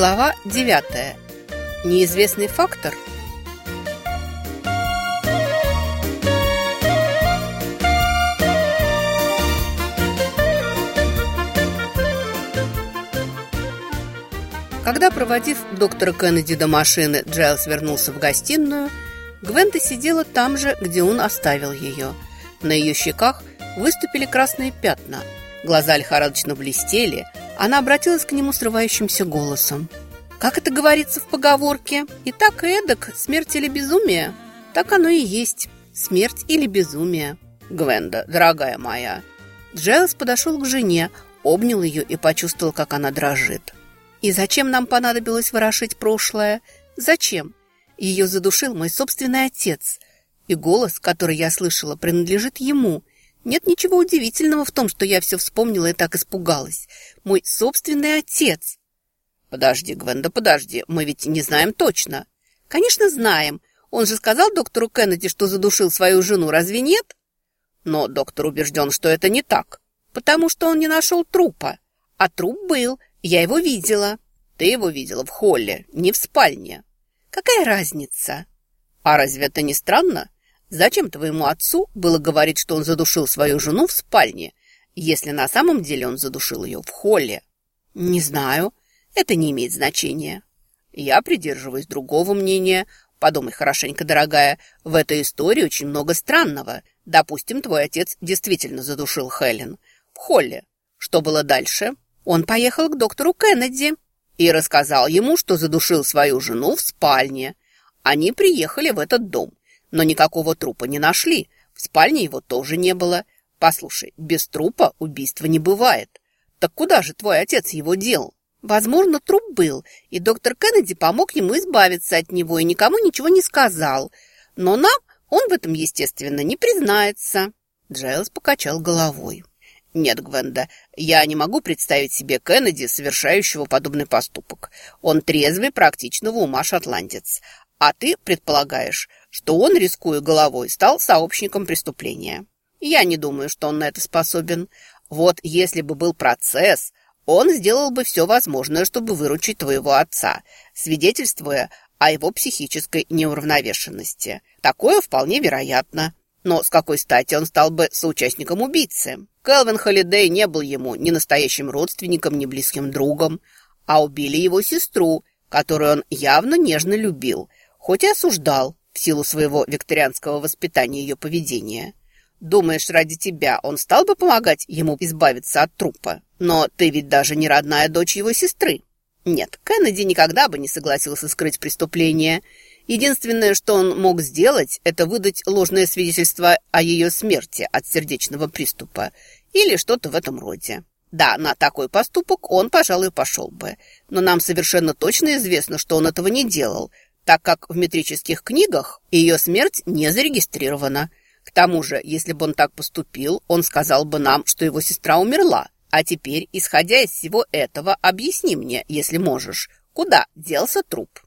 Глава 9. Неизвестный фактор. Когда, проводив доктора Кеннеди до машины, Джайлс вернулся в гостиную, Гвента сидела там же, где он оставил ее. На ее щеках выступили красные пятна, глаза лихорадочно блестели – она обратилась к нему срывающимся голосом. «Как это говорится в поговорке? И так эдак, смерть или безумие?» «Так оно и есть. Смерть или безумие». «Гвенда, дорогая моя». Джайлз подошел к жене, обнял ее и почувствовал, как она дрожит. «И зачем нам понадобилось ворошить прошлое? Зачем? Ее задушил мой собственный отец. И голос, который я слышала, принадлежит ему. Нет ничего удивительного в том, что я все вспомнила и так испугалась. Мой собственный отец. Подожди, Гвенда, подожди. Мы ведь не знаем точно. Конечно, знаем. Он же сказал доктору Кеннеди, что задушил свою жену, разве нет? Но доктор убежден, что это не так. Потому что он не нашел трупа. А труп был. Я его видела. Ты его видела в холле, не в спальне. Какая разница? А разве это не странно? Зачем твоему отцу было говорить, что он задушил свою жену в спальне, если на самом деле он задушил ее в холле? Не знаю. Это не имеет значения. Я придерживаюсь другого мнения. Подумай хорошенько, дорогая, в этой истории очень много странного. Допустим, твой отец действительно задушил Хелен. В холле. Что было дальше? Он поехал к доктору Кеннеди и рассказал ему, что задушил свою жену в спальне. Они приехали в этот дом но никакого трупа не нашли. В спальне его тоже не было. Послушай, без трупа убийства не бывает. Так куда же твой отец его дел? Возможно, труп был, и доктор Кеннеди помог ему избавиться от него и никому ничего не сказал. Но нам он в этом, естественно, не признается. Джайлз покачал головой. «Нет, Гвенда, я не могу представить себе Кеннеди, совершающего подобный поступок. Он трезвый, практичного ума шотландец. А ты предполагаешь, что он, рискуя головой, стал сообщником преступления. Я не думаю, что он на это способен. Вот если бы был процесс, он сделал бы все возможное, чтобы выручить твоего отца, свидетельствуя о его психической неуравновешенности. Такое вполне вероятно. Но с какой стати он стал бы соучастником убийцы? Келвин Холидей не был ему ни настоящим родственником, ни близким другом, а убили его сестру, которую он явно нежно любил – хоть и осуждал в силу своего викторианского воспитания ее поведения. Думаешь, ради тебя он стал бы помогать ему избавиться от трупа? Но ты ведь даже не родная дочь его сестры. Нет, Кеннеди никогда бы не согласился скрыть преступление. Единственное, что он мог сделать, это выдать ложное свидетельство о ее смерти от сердечного приступа или что-то в этом роде. Да, на такой поступок он, пожалуй, пошел бы. Но нам совершенно точно известно, что он этого не делал, так как в метрических книгах ее смерть не зарегистрирована. К тому же, если бы он так поступил, он сказал бы нам, что его сестра умерла. А теперь, исходя из всего этого, объясни мне, если можешь, куда делся труп?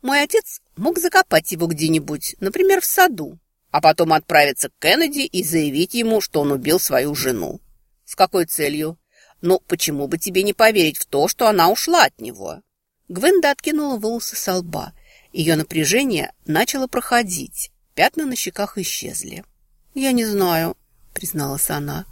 Мой отец мог закопать его где-нибудь, например, в саду, а потом отправиться к Кеннеди и заявить ему, что он убил свою жену. С какой целью? Ну, почему бы тебе не поверить в то, что она ушла от него? Гвенда откинула волосы со лба ее напряжение начало проходить. Пятна на щеках исчезли. «Я не знаю», — призналась она.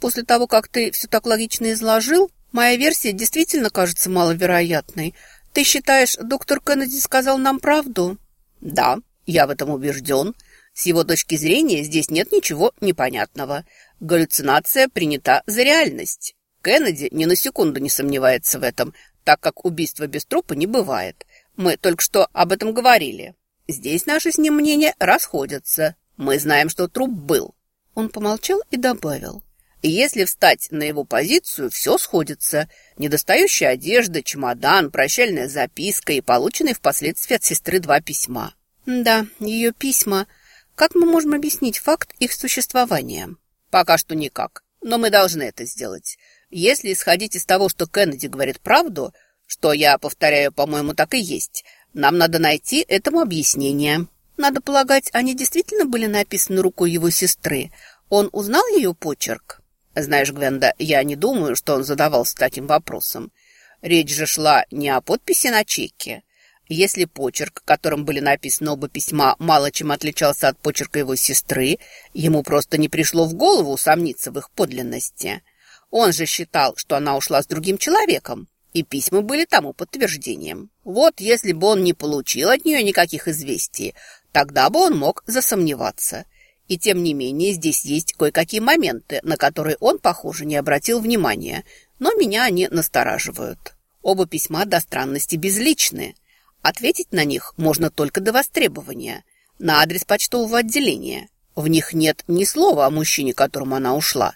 «После того, как ты все так логично изложил, моя версия действительно кажется маловероятной. Ты считаешь, доктор Кеннеди сказал нам правду?» «Да, я в этом убежден. С его точки зрения здесь нет ничего непонятного. Галлюцинация принята за реальность. Кеннеди ни на секунду не сомневается в этом, так как убийства без трупа не бывает. Мы только что об этом говорили. Здесь наши с ним мнения расходятся. Мы знаем, что труп был». Он помолчал и добавил. «Если встать на его позицию, все сходится. Недостающая одежда, чемодан, прощальная записка и полученные впоследствии от сестры два письма». «Да, ее письма. Как мы можем объяснить факт их существования?» «Пока что никак, но мы должны это сделать. Если исходить из того, что Кеннеди говорит правду, что я повторяю, по-моему, так и есть. Нам надо найти этому объяснение. Надо полагать, они действительно были написаны рукой его сестры. Он узнал ее почерк? Знаешь, Гвенда, я не думаю, что он задавался таким вопросом. Речь же шла не о подписи на чеке. Если почерк, которым были написаны оба письма, мало чем отличался от почерка его сестры, ему просто не пришло в голову усомниться в их подлинности. Он же считал, что она ушла с другим человеком, и письма были тому подтверждением. Вот если бы он не получил от нее никаких известий, тогда бы он мог засомневаться. И тем не менее здесь есть кое-какие моменты, на которые он, похоже, не обратил внимания, но меня они настораживают. Оба письма до странности безличные. Ответить на них можно только до востребования, на адрес почтового отделения. В них нет ни слова о мужчине, которому она ушла.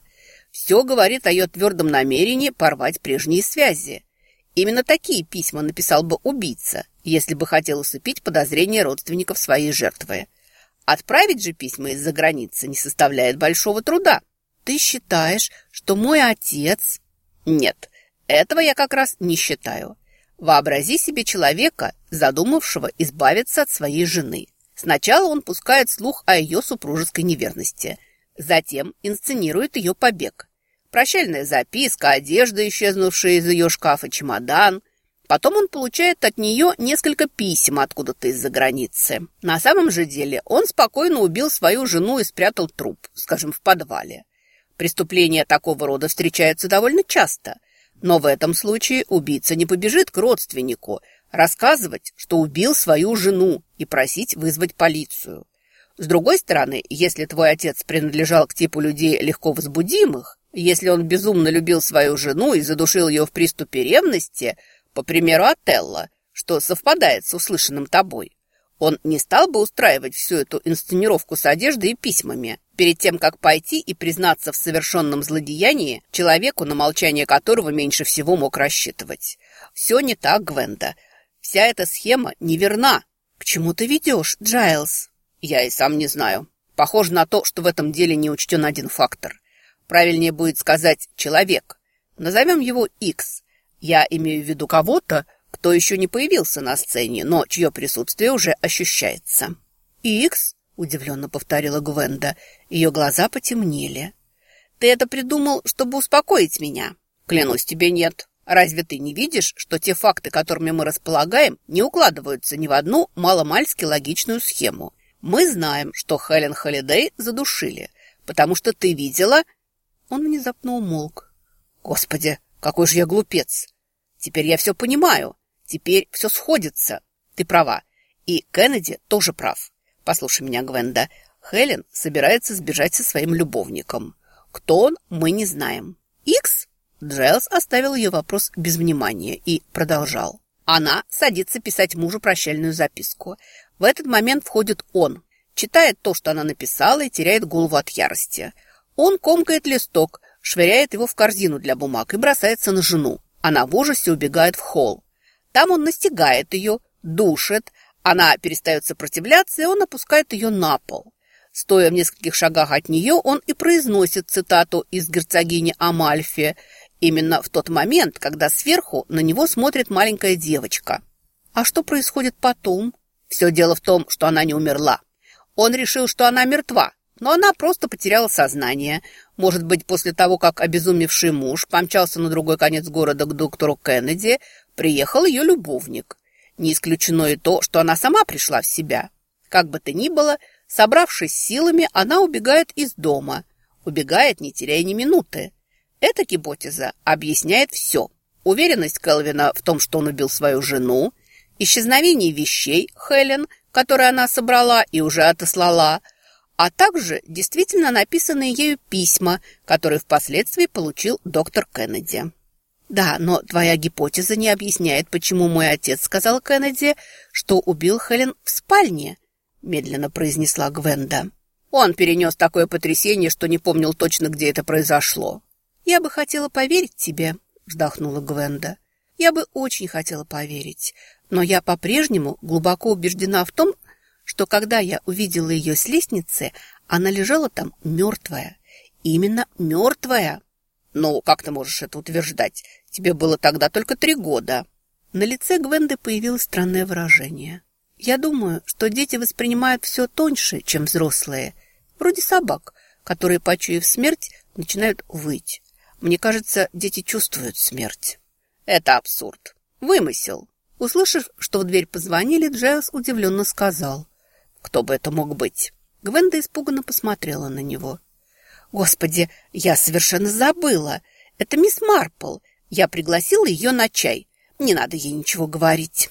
Все говорит о ее твердом намерении порвать прежние связи. Именно такие письма написал бы убийца, если бы хотел усыпить подозрения родственников своей жертвы. Отправить же письма из-за границы не составляет большого труда. Ты считаешь, что мой отец... Нет, этого я как раз не считаю. Вообрази себе человека, задумавшего избавиться от своей жены. Сначала он пускает слух о ее супружеской неверности, затем инсценирует ее побег. Прощальная записка, одежда, исчезнувшая из ее шкафа, чемодан. Потом он получает от нее несколько писем откуда-то из-за границы. На самом же деле он спокойно убил свою жену и спрятал труп, скажем, в подвале. Преступления такого рода встречаются довольно часто. Но в этом случае убийца не побежит к родственнику, рассказывать, что убил свою жену и просить вызвать полицию. С другой стороны, если твой отец принадлежал к типу людей легко возбудимых, если он безумно любил свою жену и задушил ее в приступе ревности, по примеру Отелла, что совпадает с услышанным тобой, он не стал бы устраивать всю эту инсценировку с одеждой и письмами, перед тем, как пойти и признаться в совершенном злодеянии человеку, на молчание которого меньше всего мог рассчитывать. Все не так, Гвенда. Вся эта схема неверна. К чему ты ведешь, Джайлз? Я и сам не знаю. Похоже на то, что в этом деле не учтен один фактор. Правильнее будет сказать «человек». Назовем его X. Я имею в виду кого-то, кто еще не появился на сцене, но чье присутствие уже ощущается. «Икс?» – удивленно повторила Гвенда. Ее глаза потемнели. «Ты это придумал, чтобы успокоить меня?» «Клянусь тебе, нет. Разве ты не видишь, что те факты, которыми мы располагаем, не укладываются ни в одну маломальски логичную схему? Мы знаем, что Хелен Холидей задушили, потому что ты видела...» Он внезапно умолк. «Господи, какой же я глупец! Теперь я все понимаю. Теперь все сходится. Ты права. И Кеннеди тоже прав. Послушай меня, Гвенда. Хелен собирается сбежать со своим любовником. Кто он, мы не знаем. Икс? Джайлз оставил ее вопрос без внимания и продолжал. Она садится писать мужу прощальную записку. В этот момент входит он. Читает то, что она написала, и теряет голову от ярости. Он комкает листок, швыряет его в корзину для бумаг и бросается на жену. Она в ужасе убегает в холл. Там он настигает ее, душит, она перестает сопротивляться, и он опускает ее на пол. Стоя в нескольких шагах от нее, он и произносит цитату из герцогини Амальфи, именно в тот момент, когда сверху на него смотрит маленькая девочка. А что происходит потом? Все дело в том, что она не умерла. Он решил, что она мертва, но она просто потеряла сознание. Может быть, после того, как обезумевший муж помчался на другой конец города к доктору Кеннеди, приехал ее любовник. Не исключено и то, что она сама пришла в себя. Как бы то ни было, собравшись силами, она убегает из дома. Убегает, не теряя ни минуты. Эта гипотеза объясняет все. Уверенность Келвина в том, что он убил свою жену, исчезновение вещей Хелен, которые она собрала и уже отослала, а также действительно написанные ею письма, которые впоследствии получил доктор Кеннеди. Да, но твоя гипотеза не объясняет, почему мой отец сказал Кеннеди, что убил Хелен в спальне, медленно произнесла Гвенда. Он перенес такое потрясение, что не помнил точно, где это произошло. Я бы хотела поверить тебе, вздохнула Гвенда. Я бы очень хотела поверить, но я по-прежнему глубоко убеждена в том, что когда я увидела ее с лестницы, она лежала там мертвая. Именно мертвая. «Ну, как ты можешь это утверждать? Тебе было тогда только три года». На лице Гвенды появилось странное выражение. «Я думаю, что дети воспринимают все тоньше, чем взрослые. Вроде собак, которые, почуяв смерть, начинают выть. Мне кажется, дети чувствуют смерть». Это абсурд. Вымысел. Услышав, что в дверь позвонили, Джайлз удивленно сказал. «Кто бы это мог быть?» Гвенда испуганно посмотрела на него. «Господи, я совершенно забыла. Это мисс Марпл. Я пригласила ее на чай. Не надо ей ничего говорить».